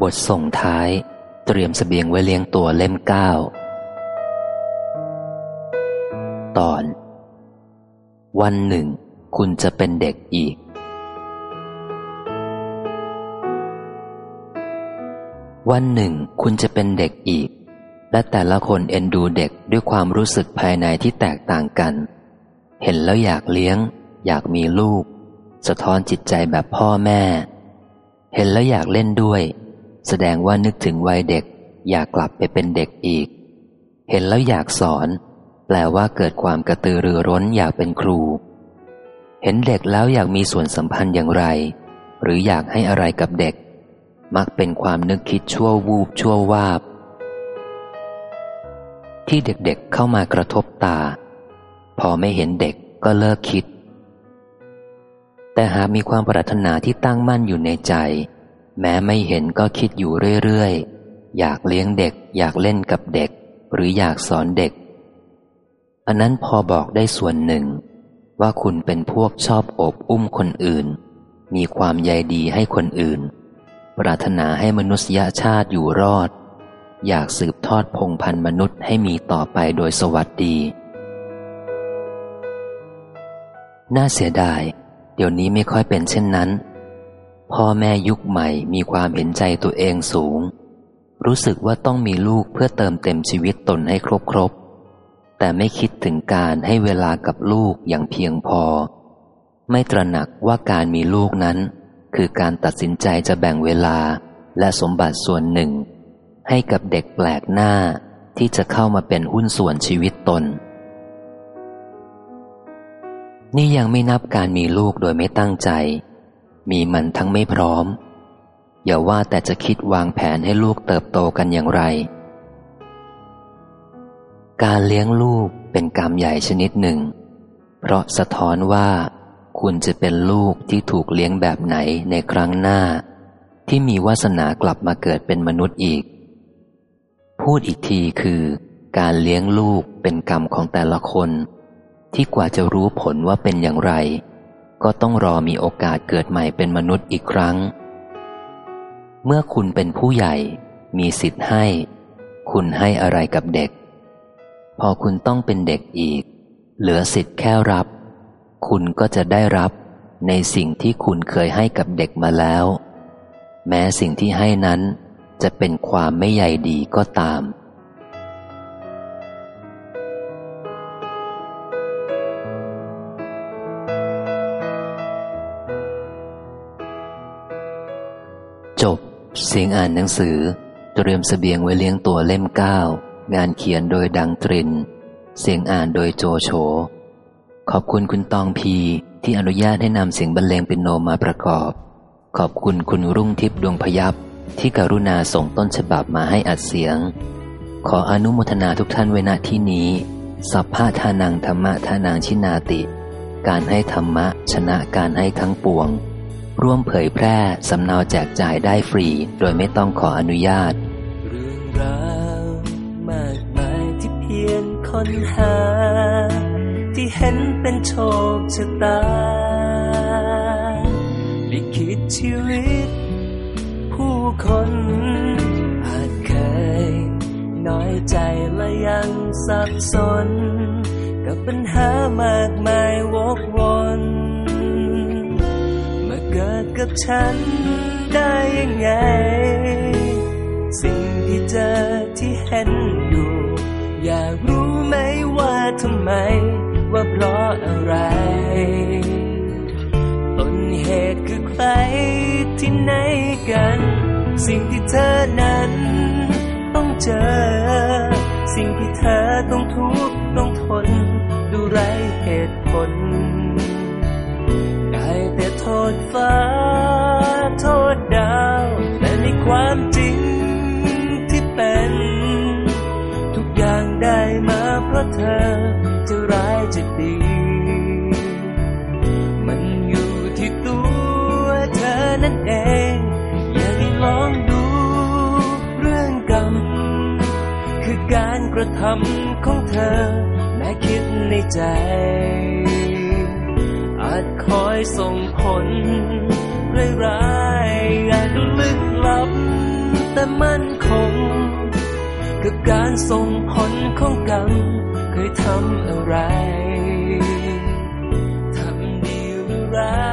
บทส่งท้าย เตรียมสเสบียงไว้เลี้ยงตัวเล่มเก้าตอน วันหนึ่ง คุณจะเป็นเด็กอีก วันหนึ่ง คุณจะเป็นเด็กอีก และแต่ละคนเอ็นดูเด็กด้วยความรู้สึกภายในที่แตกต่างกัน เห็นแล้วอยากเลี้ยง อยากมีลูก สะท้อนจิตใจแบบพ่อแม่ เห็นแล้วอยากเล่นด้วย แสดงว่านึกถึงวัยเด็ก อยากกลับไปเป็นเด็กอีก เห็นแล้วอยากสอน แปลว่าเกิดความกระตือรือร้นอยากเป็นครู เห็นเด็กแล้วอยากมีส่วนสัมพันธ์อย่างไร หรืออยากให้อะไรกับเด็ก มักเป็นความนึกคิดชั่ววูบชั่ววาบ ที่เด็กๆเเข้ามากระทบตา พอไม่เห็นเด็กก็เลิกคิด แต่หากมีความปรารถนาที่ตั้งมั่นอยู่ในใจ แม้ไม่เห็นก็คิดอยู่เรื่อยๆ อยากเลี้ยงเด็ก อยากเล่นกับเด็ก หรืออยากสอนเด็ก อันนั้นพอบอกได้ส่วนหนึ่ง ว่าคุณเป็นพวกชอบอบอุ้มคนอื่น มีความใยดีให้คนอื่น ปรารถนาให้มนุษยชาติอยู่รอด อยากสืบทอดพงพันธุ์มนุษย์ให้มีต่อไปโดยสวัสดี น่าเสียดาย เดี๋ยวนี้ไม่ค่อยเป็นเช่นนั้น พ่อแม่ยุคใหม่มีความเห็นใจตัวเองสูง รู้สึกว่าต้องมีลูกเพื่อเติมเต็มชีวิตตนให้ครบครบ แต่ไม่คิดถึงการให้เวลากับลูกอย่างเพียงพอ ไม่ตระหนักว่าการมีลูกนั้น คือการตัดสินใจจะแบ่งเวลาและสมบัติส่วนหนึ่ง ให้กับเด็กแปลกหน้าที่จะเข้ามาเป็นหุ้นส่วนชีวิตตน นี่ยังไม่นับการมีลูกโดยไม่ตั้งใจ มีมันทั้งไม่พร้อม อย่าว่าแต่จะคิดวางแผนให้ลูกเติบโตกันอย่างไร การเลี้ยงลูกเป็นกรรมใหญ่ชนิดหนึ่ง เพราะสะท้อนว่า คุณจะเป็นลูกที่ถูกเลี้ยงแบบไหนในครั้งหน้า ที่มีวาสนากลับมาเกิดเป็นมนุษย์อีก พูดอีกทีคือ การเลี้ยงลูกเป็นกรรมของแต่ละคน ที่กว่าจะรู้ผลว่าเป็นอย่างไร ก็ต้องรอมีโอกาสเกิดใหม่เป็นมนุษย์อีกครั้ง เมื่อคุณเป็นผู้ใหญ่ มีสิทธิ์ให้ คุณให้อะไรกับเด็ก พอคุณต้องเป็นเด็กอีก เหลือสิทธิ์แค่รับ คุณก็จะได้รับในสิ่งที่คุณเคยให้กับเด็กมาแล้ว แม้สิ่งที่ให้นั้นจะเป็นความไม่ใหญ่ดีก็ตาม เสียงอ่านหนังสือ เตรียมสเสบียงไว้เลี้ยงตัวเล่มเก้างานเขียนโดยดังตริน เสียงอ่านโดยโจโฉ ขอบคุณคุณตองพีที่อนุญาตให้นำเสียงบรรเลงเป็นโนมาประกอบ ขอบคุณคุณรุ่งทิพย์ดวงพยับที่กรุณาส่งต้นฉบับมาให้อัดเสียง ขออนุโมทนาทุกท่านไว้ณที่นี้ สัพพะทานังธรรมะทานังชินาติ การให้ธรรมะชนะการให้ทั้งปวง ร่วมเผยแพร่สำเนาแจกจ่ายได้ฟรี โดยไม่ต้องขออนุญาต เรื่องราวมากมายที่เพียงค้นหา ที่เห็นเป็นโชคชะตาลิขิตชีวิต ผู้คนอาจเคย น้อยใจและยังสับสน กับปัญหามากมายวกวนเกับฉันได้ยังไง สิ่งที่เจอที่เห็นอยู่ อยากรู้ไหมว่าทำไม ว่าเพราะอะไรต้นเหตุคือใครที่ไหนกัน สิ่งที่เธอนั้นต้องเจอ สิ่งที่เธอต้องทุกข์ต้องทน มาเพราเธอจะร้ายจะดี มันอยู่ที่ตัวเธอนั่นเอง อย่าได้ลองดู เรื่องกรรม คือการกระทำของเธอ แม้คิดในใจ อาจคอยส่งผลร้ายๆอาจลึกลับและมั่นคง กับการส่งผลของกรรมเคยทำอะไร ทำดีหรือร้าย